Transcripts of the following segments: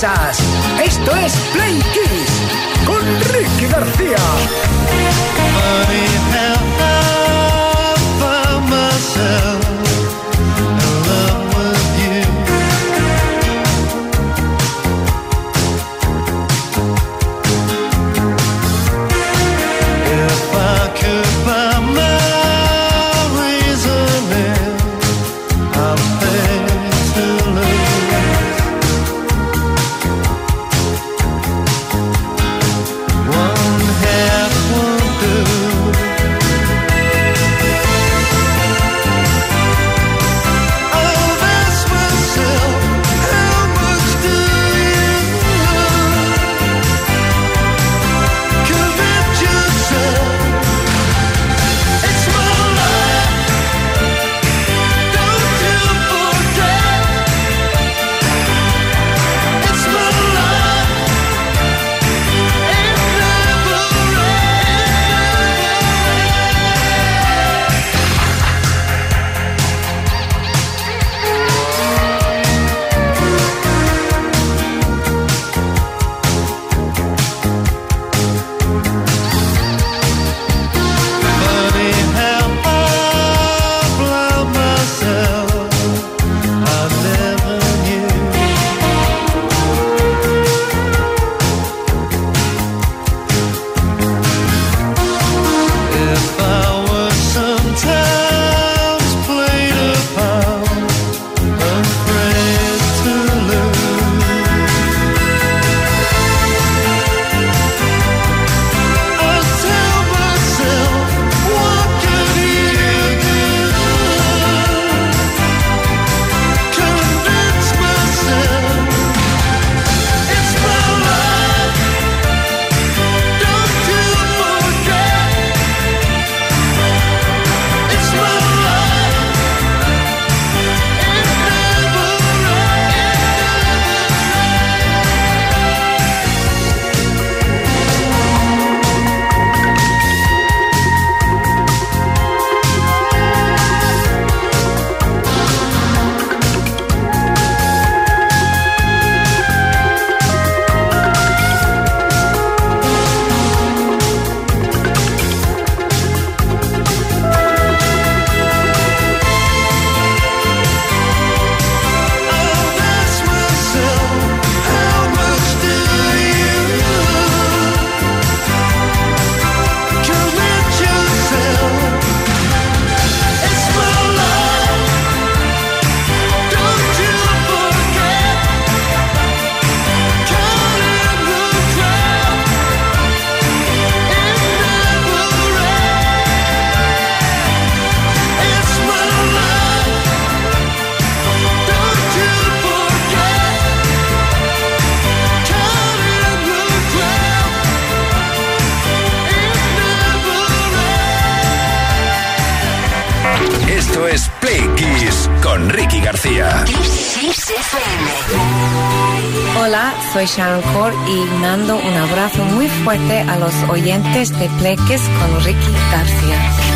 Esto es Play Kiss con Ricky García. Soy Sharon Core y mando un abrazo muy fuerte a los oyentes de Pleques con Ricky García.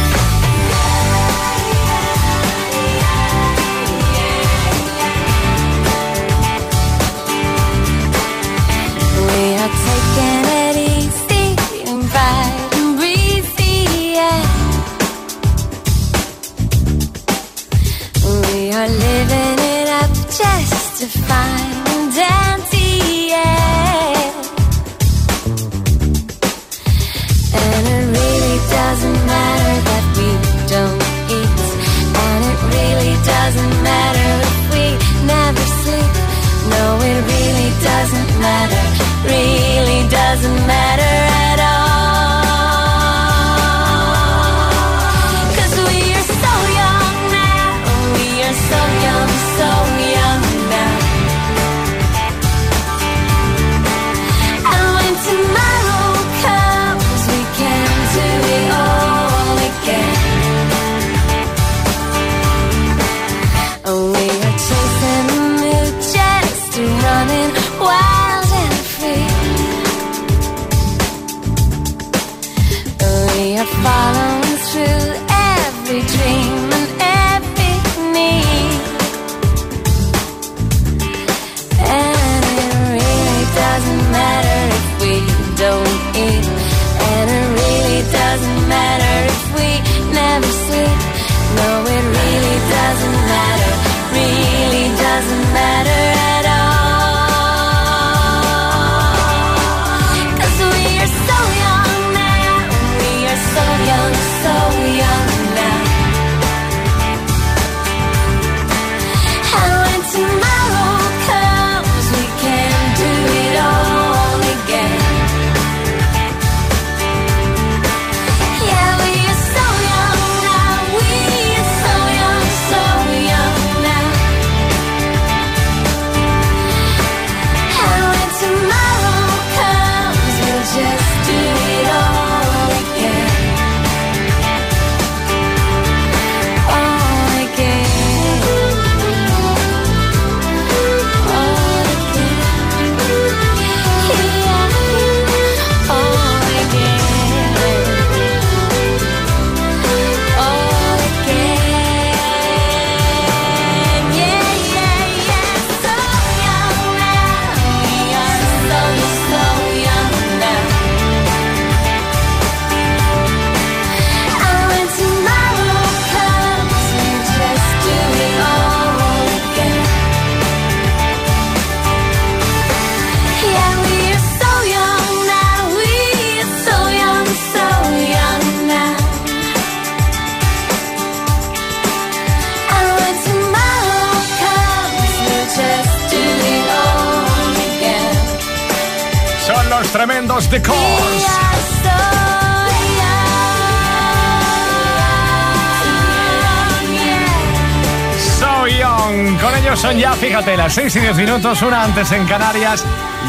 Fíjate, las 6 y 10 minutos, una antes en Canarias.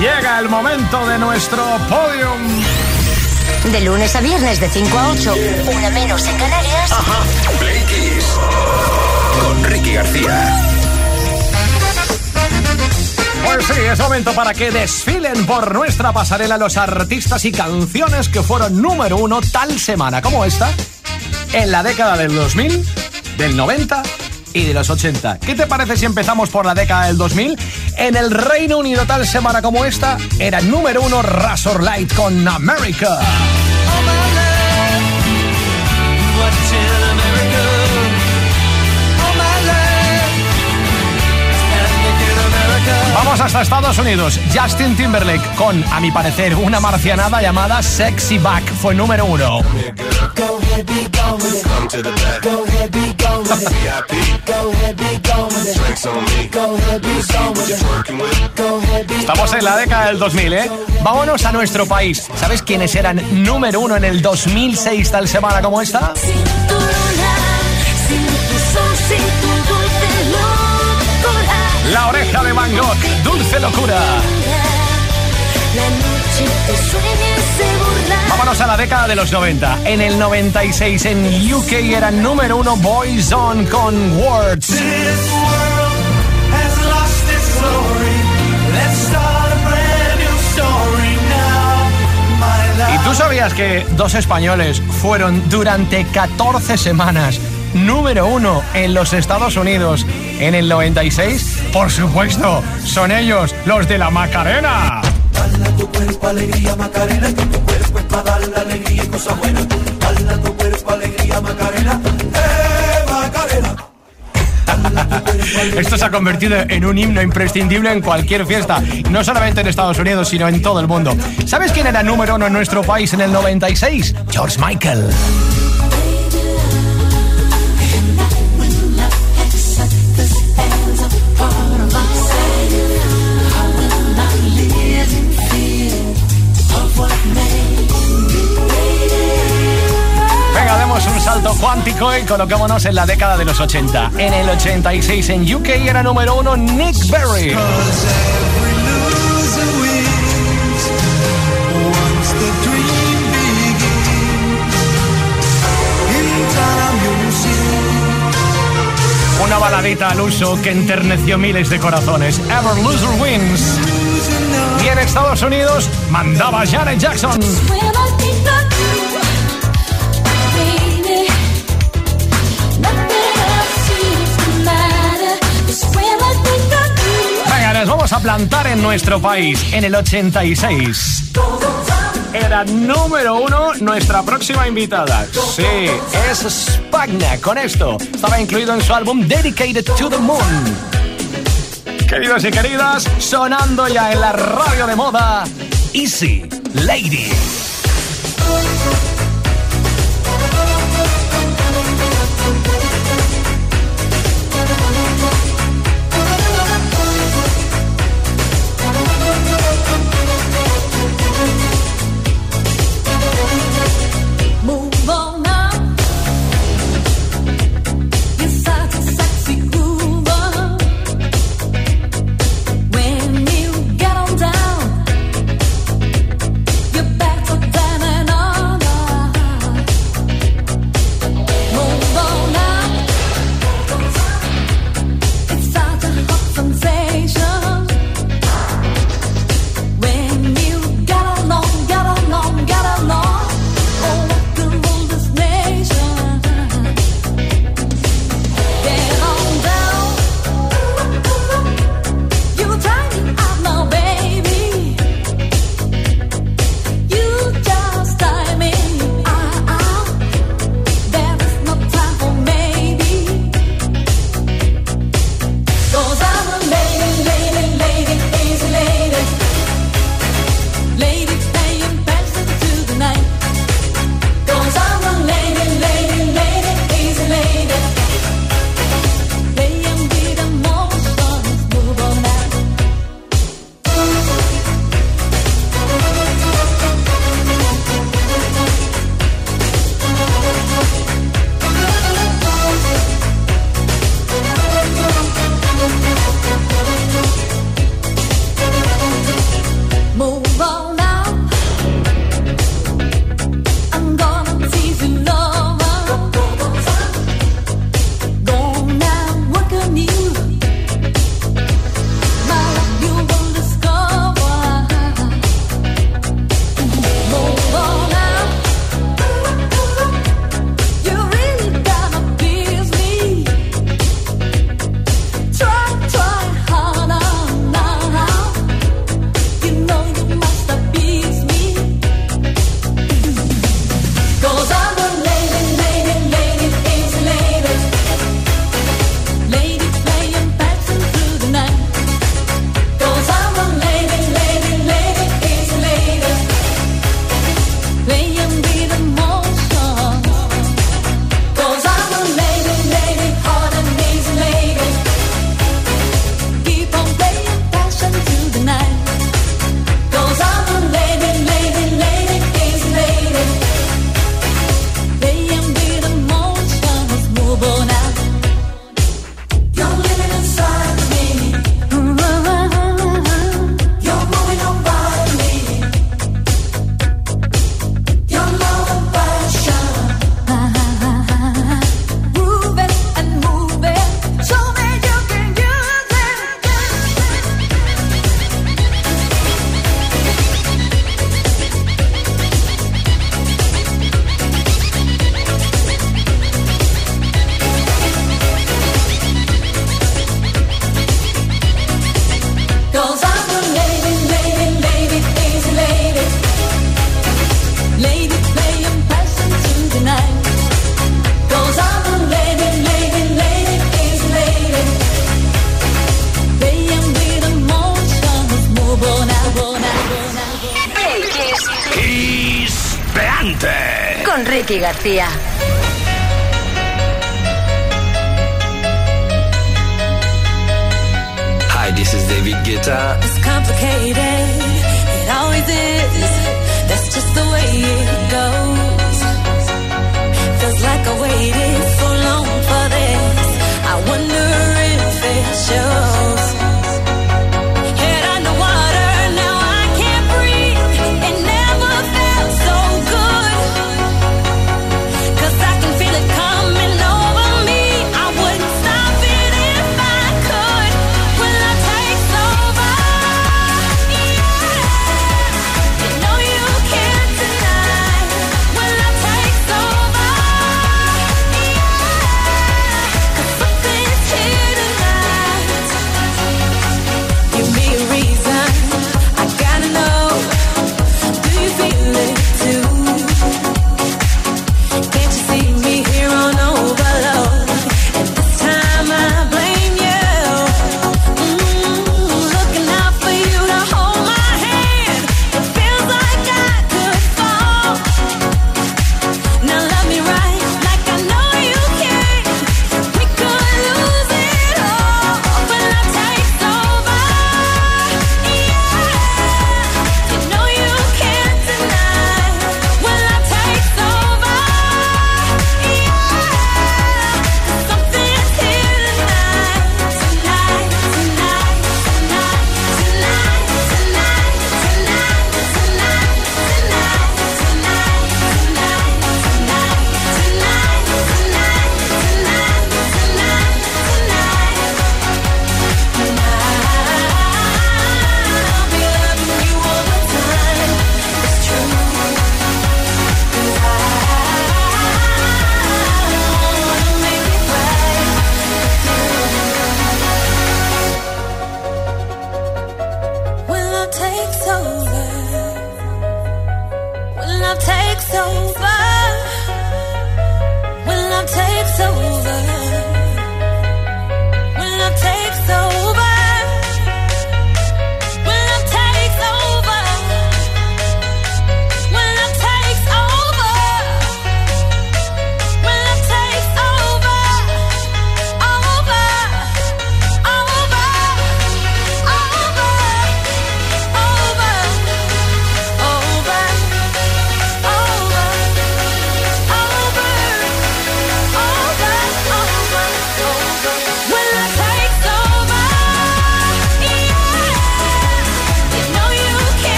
Llega el momento de nuestro podium. De lunes a viernes de 5 a 8, una menos en Canarias. Ajá. Play Kiss. Con Ricky García. Pues sí, es momento para que desfilen por nuestra pasarela los artistas y canciones que fueron número uno tal semana como esta, en la década del 2000, del 90 y de los 80. ¿Qué te parece si empezamos por la década del 2000? En el Reino Unido tal semana como esta, era número uno Razor Light con America. Vamos hasta Estados Unidos. Justin Timberlake con, a mi parecer, una marcianada llamada Sexy Back fue número uno. Estamos en la década del 2000, ¿eh? Vámonos a nuestro país. ¿Sabes quiénes eran número uno en el 2006 tal semana como esta? La oreja de Van Gogh, Dulce Locura. Vámonos a la década de los 90. En el 96 en UK era número uno Boyzone con Words. ¿Y tú sabías que dos españoles fueron durante 14 semanas número uno en los Estados Unidos en el 96? Por supuesto, son ellos, los de la Macarena. Tu cuerpo alegría Macarena, que tu cuerpo es para dar alegría y cosas buenas. Tu cuerpo alegría Macarena, eh Macarena. Esto se ha convertido en un himno imprescindible en cualquier fiesta, no solamente en Estados Unidos, sino en todo el mundo. ¿Sabes quién era número uno en nuestro país en el 96? George Michael. Cuántico y colocémonos en la década de los 80. En el 86 en UK era número uno Nick Berry. Una baladita al uso que enterneció miles de corazones. Ever Loser Wins. Y en Estados Unidos mandaba Janet Jackson. Nos vamos a plantar en nuestro país en el 86. Era número uno nuestra próxima invitada. Sí, es Spagna. Con esto estaba incluido en su álbum Dedicated to the Moon. Queridos y queridas, sonando ya en la radio de moda, Easy Lady. García. Hi, this is David Guetta. It's complicated, it always is. That's just the way it goes. Feels like I waited so long for this. I wonder if.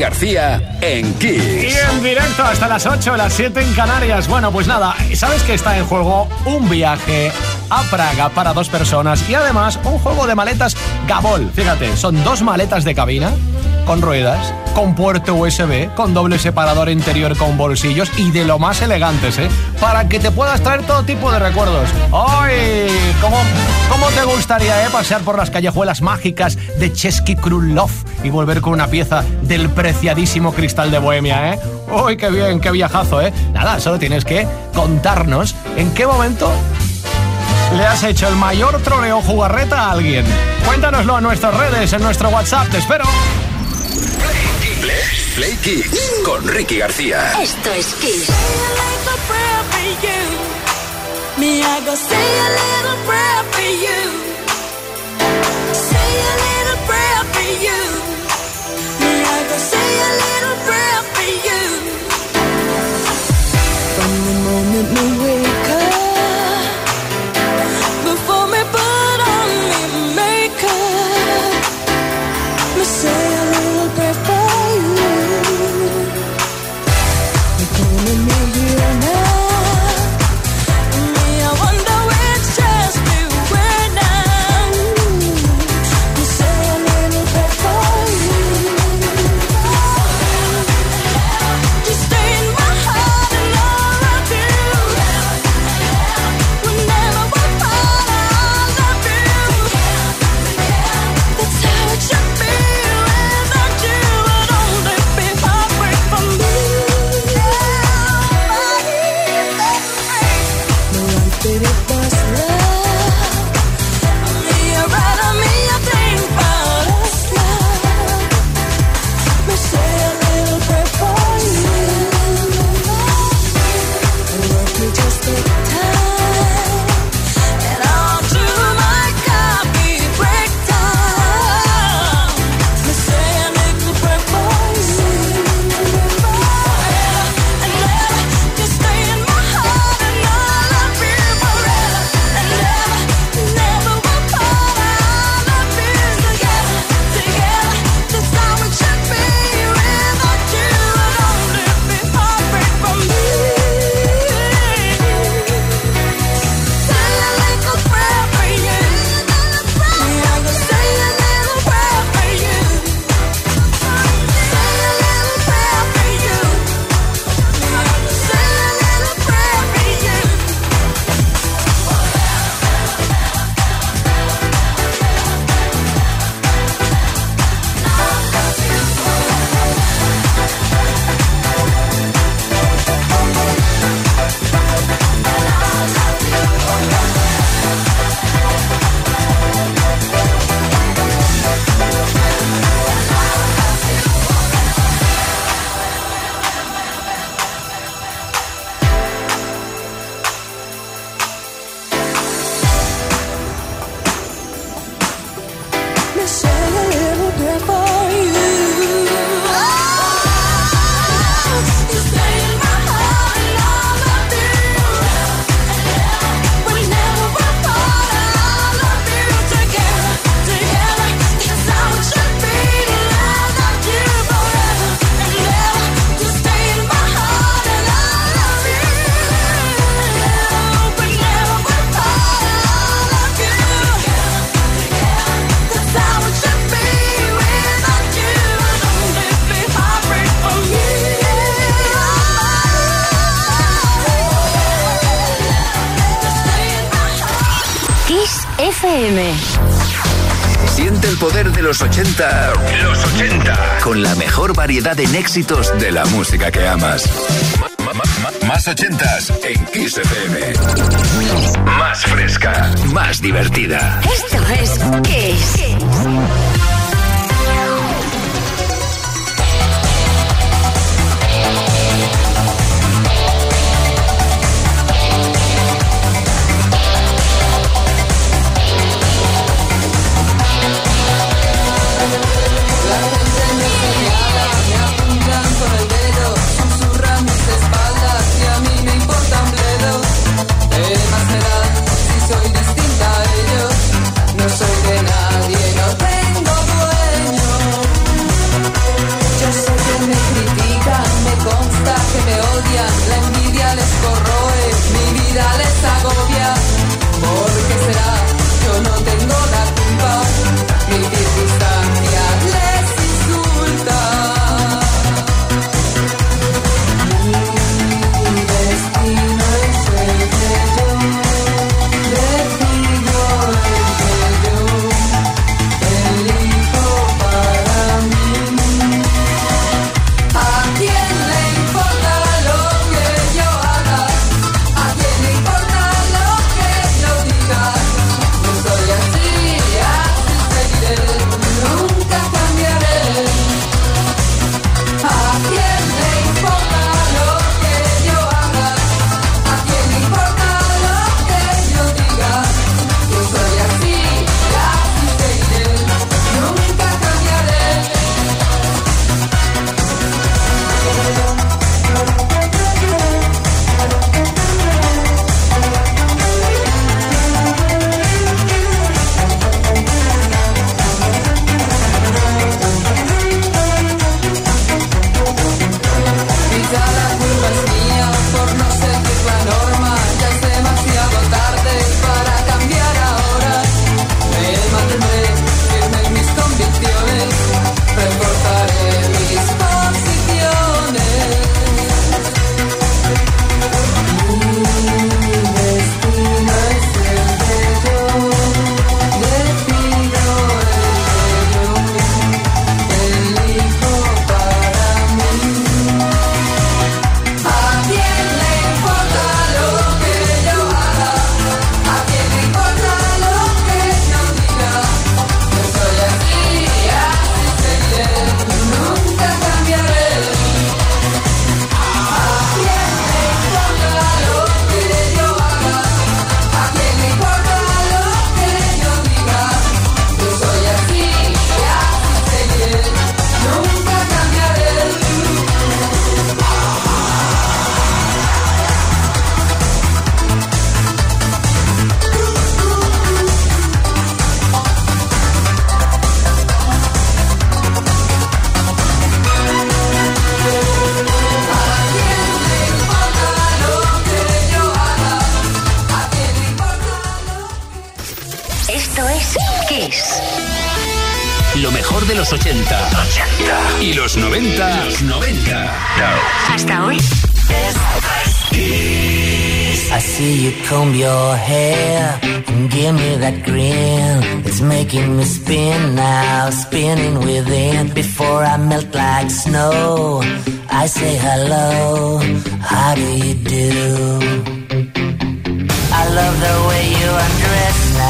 García en Kiss. Y en directo hasta las 8, las 7 en Canarias. Bueno, pues nada, ¿sabes que está en juego un viaje a Praga para dos personas y además un juego de maletas Gabol? Fíjate, son dos maletas de cabina con ruedas, con puerto USB, con doble separador interior con bolsillos y de lo más elegantes, ¿eh? Para que te puedas traer todo tipo de recuerdos. ¡Ay! ¿Cómo, cómo te gustaría, eh? Pasear por las callejuelas mágicas de Chesky Krulov y volver con una pieza del preciadísimo cristal de Bohemia, ¿eh? ¡Uy, qué bien, qué viajazo, eh! Nada, solo tienes que contarnos en qué momento le has hecho el mayor troleo jugarreta a alguien. Cuéntanoslo en nuestras redes, en nuestro WhatsApp, te espero. Play Kiss con Ricky García. Esto es Kiss. Me, I go say a little prayer for you. Say a little prayer for you. Me, I go say a little prayer for you. Los 80. Los 80. Con la mejor variedad en éxitos de la música que amas. Ma- ma- ma- Más 80s en Kiss FM. Más fresca. Más divertida. Esto es Kiss. 6. Lo mejor de los 80, 80. y los 90, los 90. No. Hasta hoy. I see you comb your hair and give me that grin. It's making me spin now, spinning within. Before I melt like snow, I say hello, how do you do? I love the way you undress now.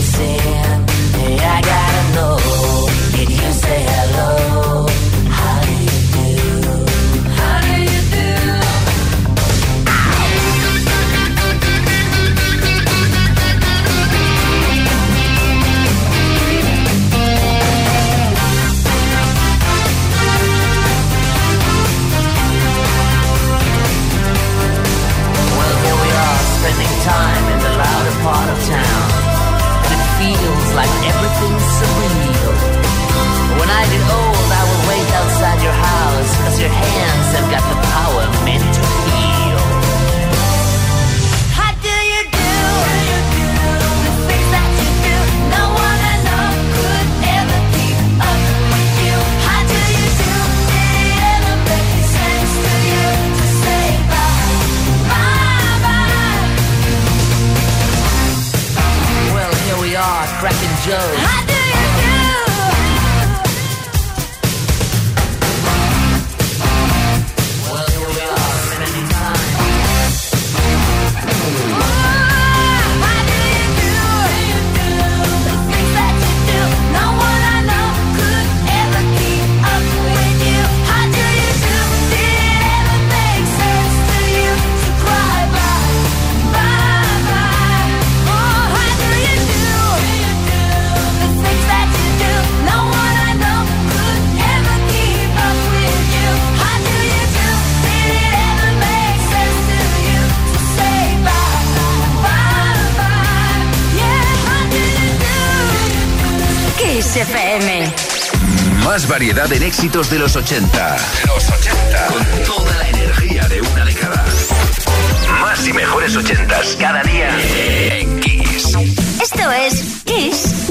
FM. Más variedad en éxitos de los 80. Los 80. Con toda la energía de una década. Más y mejores 80 cada día en Kiss. Esto es Kiss.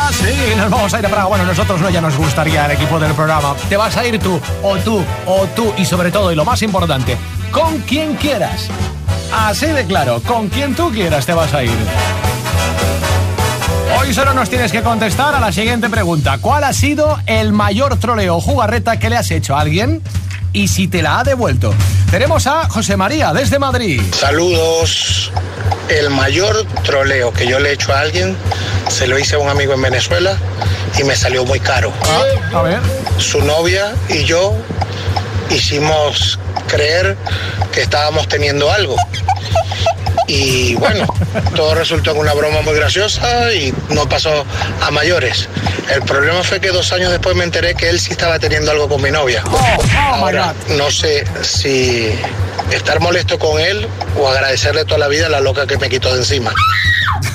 Sí, nos vamos a ir a Praga. Bueno, nosotros no, ya nos gustaría el equipo del programa. Te vas a ir tú, o tú, o tú, y sobre todo, y lo más importante, con quien quieras. Así de claro, con quien tú quieras te vas a ir. Hoy solo nos tienes que contestar a la siguiente pregunta. ¿Cuál ha sido el mayor troleo jugarreta que le has hecho a alguien? Y si te la ha devuelto. Tenemos a José María desde Madrid. Saludos. El mayor troleo que yo le he hecho a alguien se lo hice a un amigo en Venezuela y me salió muy caro. Ah, a ver. Su novia y yo hicimos creer que estábamos teniendo algo. Y bueno, todo resultó en una broma muy graciosa y no pasó a mayores. El problema fue que dos años después me enteré que él sí estaba teniendo algo con mi novia. Oh, oh, Ahora, no sé si estar molesto con él o agradecerle toda la vida la loca que me quitó de encima.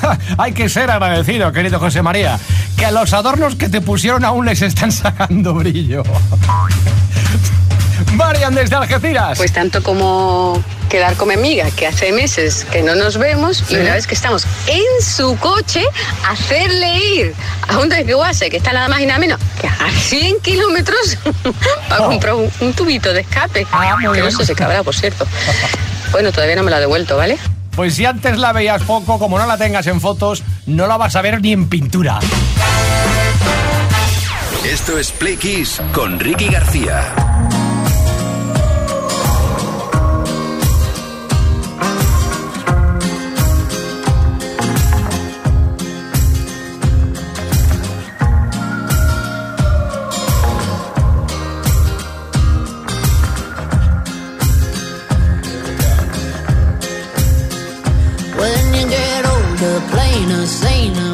Hay que ser agradecido, querido José María, que a los adornos que te pusieron aún les están sacando brillo. Marian desde Algeciras. Pues tanto como quedar con mi amiga, que hace meses que no nos vemos, y una vez que estamos en su coche, hacerle ir a un desguace que está nada más y nada menos que a 100 kilómetros para Oh. comprar un, un tubito de escape. Ah, que no si cabrá, por cierto. Bueno, todavía no me lo ha devuelto, ¿vale? Pues si antes la veías poco, como no la tengas en fotos, no la vas a ver ni en pintura. Esto es Play Kiss con Ricky García. On a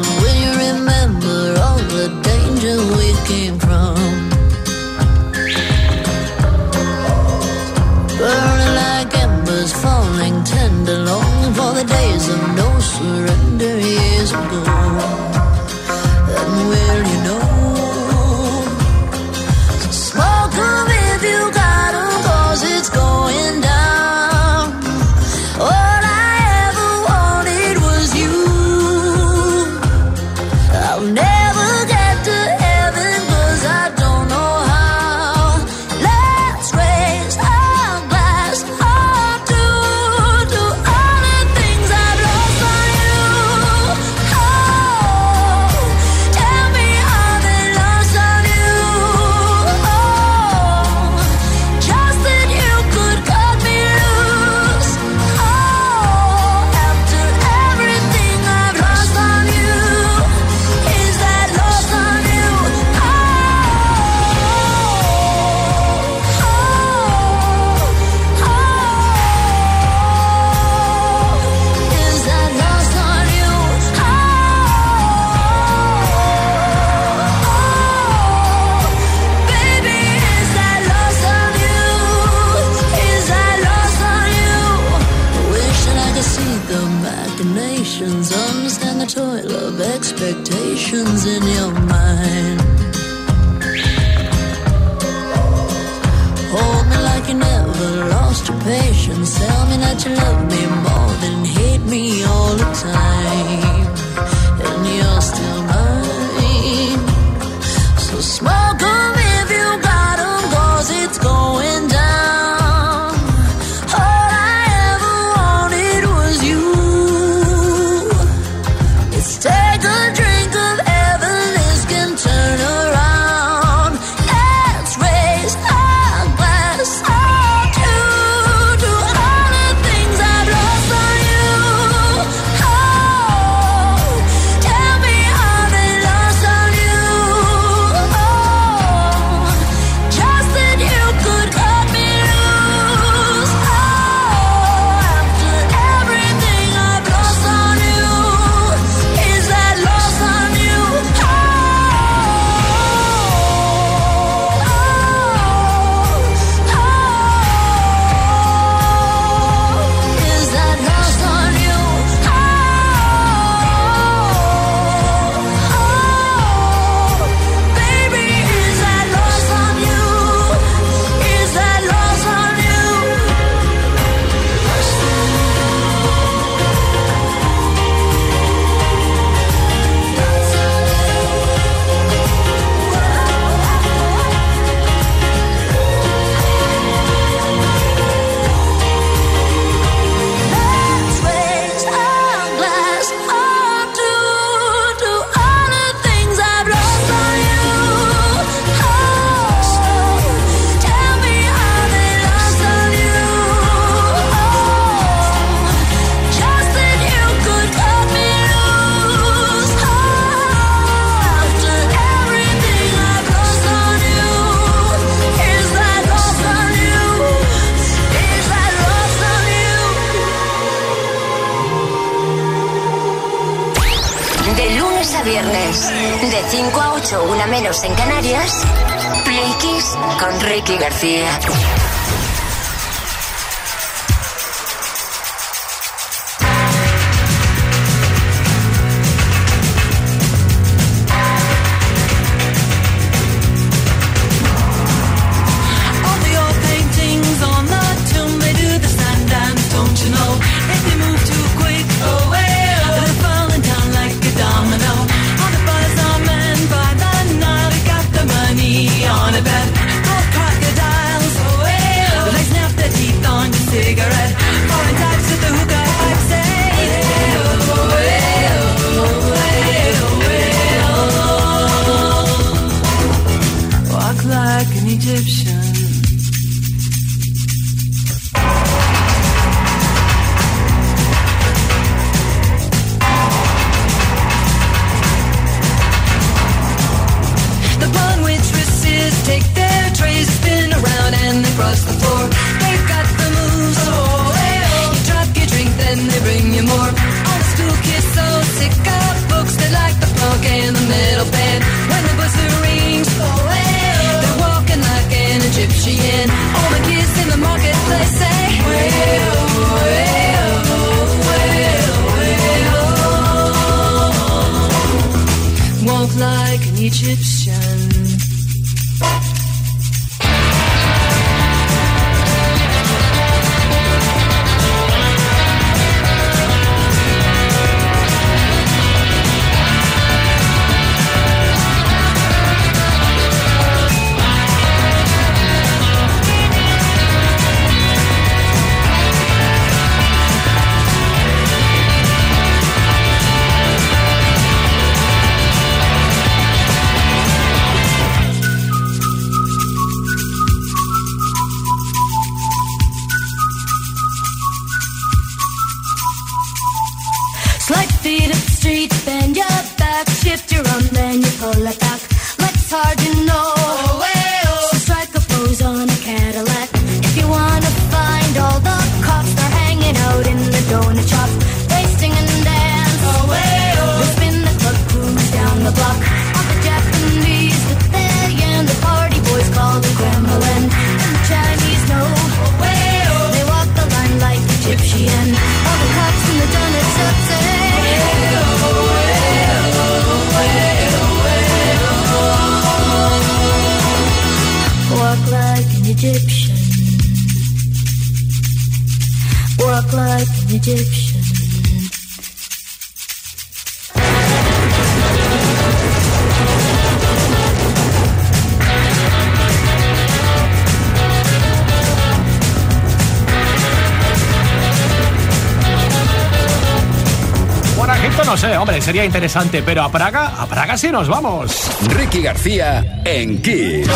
Ricky García. Egipto no sé, hombre, sería interesante, pero a Praga, a Praga sí nos vamos. Ricky García en Kiss.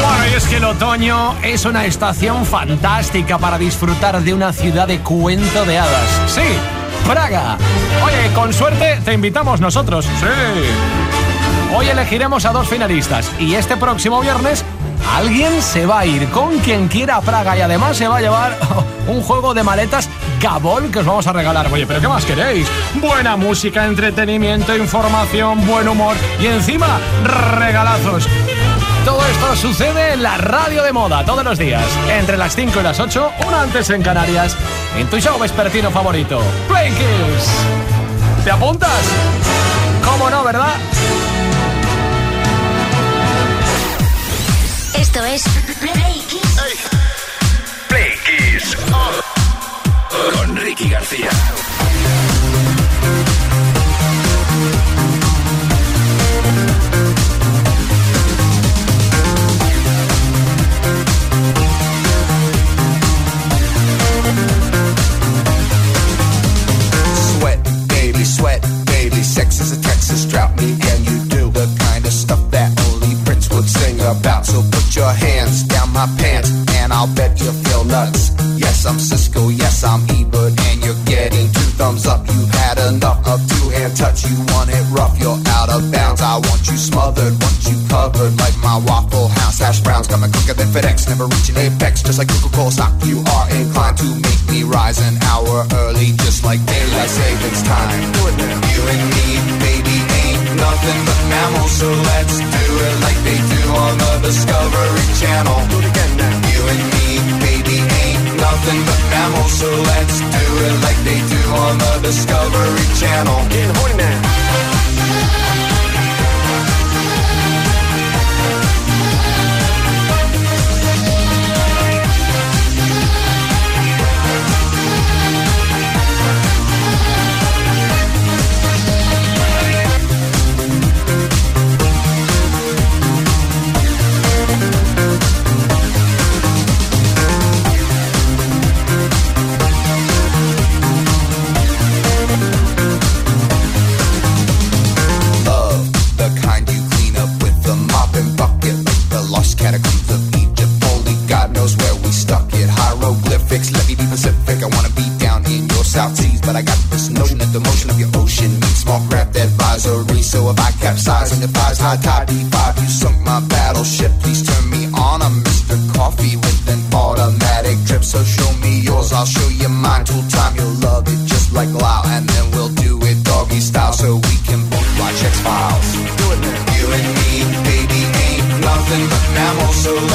Bueno, y es que el otoño es una estación fantástica para disfrutar de una ciudad de cuento de hadas. Sí, Praga. Oye, con suerte te invitamos nosotros. Sí. Hoy elegiremos a dos finalistas y este próximo viernes alguien se va a ir con quien quiera a Praga y además se va a llevar un juego de maletas Gabol que os vamos a regalar. Oye, pero ¿qué más queréis? Buena música, entretenimiento, información, buen humor y encima regalazos. Todo esto sucede en la radio de moda todos los días, entre las 5 y las 8, una antes en Canarias, en tu show vespertino favorito, Play Kiss. ¿Te apuntas? ¿Cómo no, verdad? Esto es Play Kiss. Play Kiss. Con Ricky García. Sweat, baby, sweat, baby. Sex is a Texas drought. Me you do the kind of stuff that only Prince would sing about. So put your hands down my pants, and I'll bet you feel nuts. Yes, I'm Cisco. Yes, I'm Ebert, and you're getting two thumbs up. You've had enough of two hand touch. You want it rough, you're out of bounds. I want you smothered, want you covered like my Waffle House hash browns. Coming quicker than FedEx, never reaching apex. Just like Coca-Cola stock, you are inclined to make me rise an hour early, just like daylight savings time. You and me, baby, ain't nothing but mammals, so let's do it like they do on the Discovery Channel. You and me, nothing but mammals, so let's do it like they do on the Discovery Channel. Getting horny now.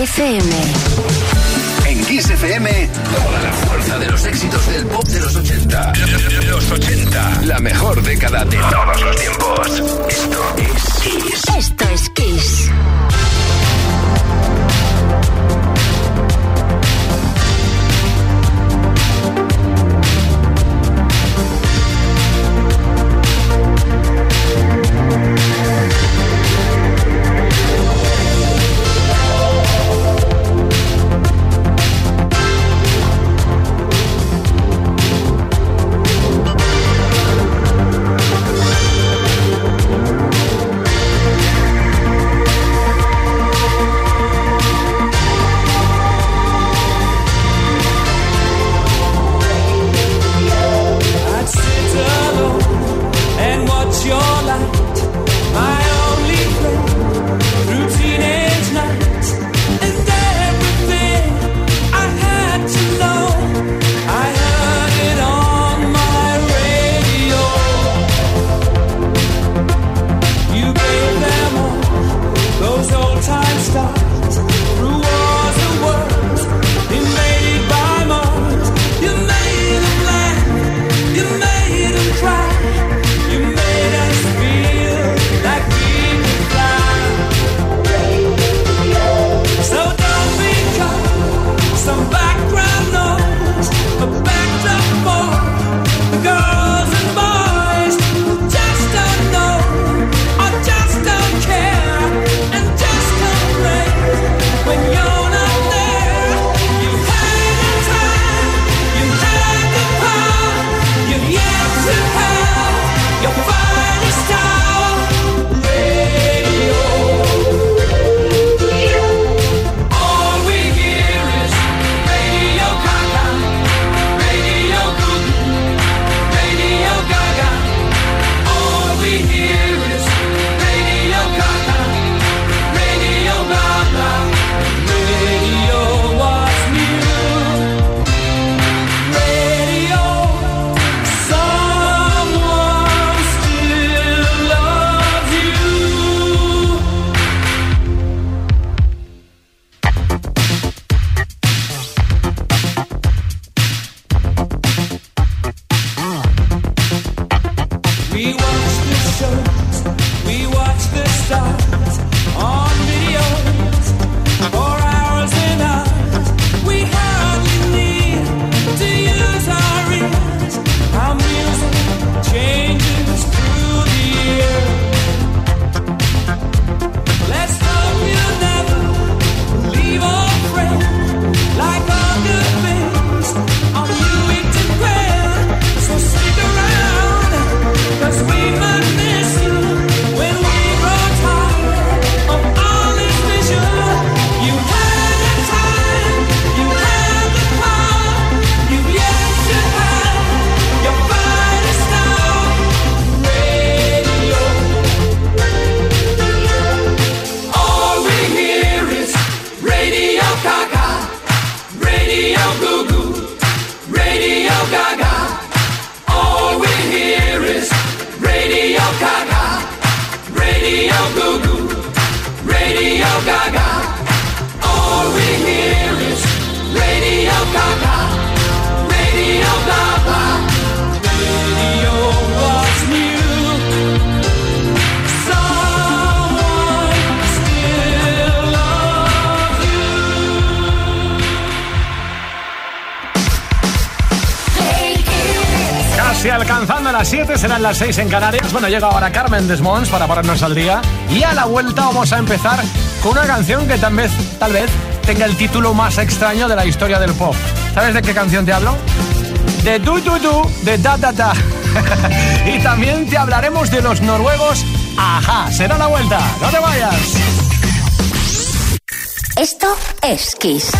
FM. En Kiss FM, toda la fuerza de los éxitos del pop de los 80. Los 80. La mejor década de todos los tiempos. Esto es Kiss. Esto es Kiss. 6 en Canarias. Bueno, llega ahora Carmen Desmonds para ponernos al día. Y a la vuelta vamos a empezar con una canción que tal vez, tal vez tenga el título más extraño de la historia del pop. ¿Sabes de qué canción te hablo? De Du Du Du, de Da Da Da. y también te hablaremos de los noruegos. Ajá, será la vuelta. No te vayas. Esto es Kiss.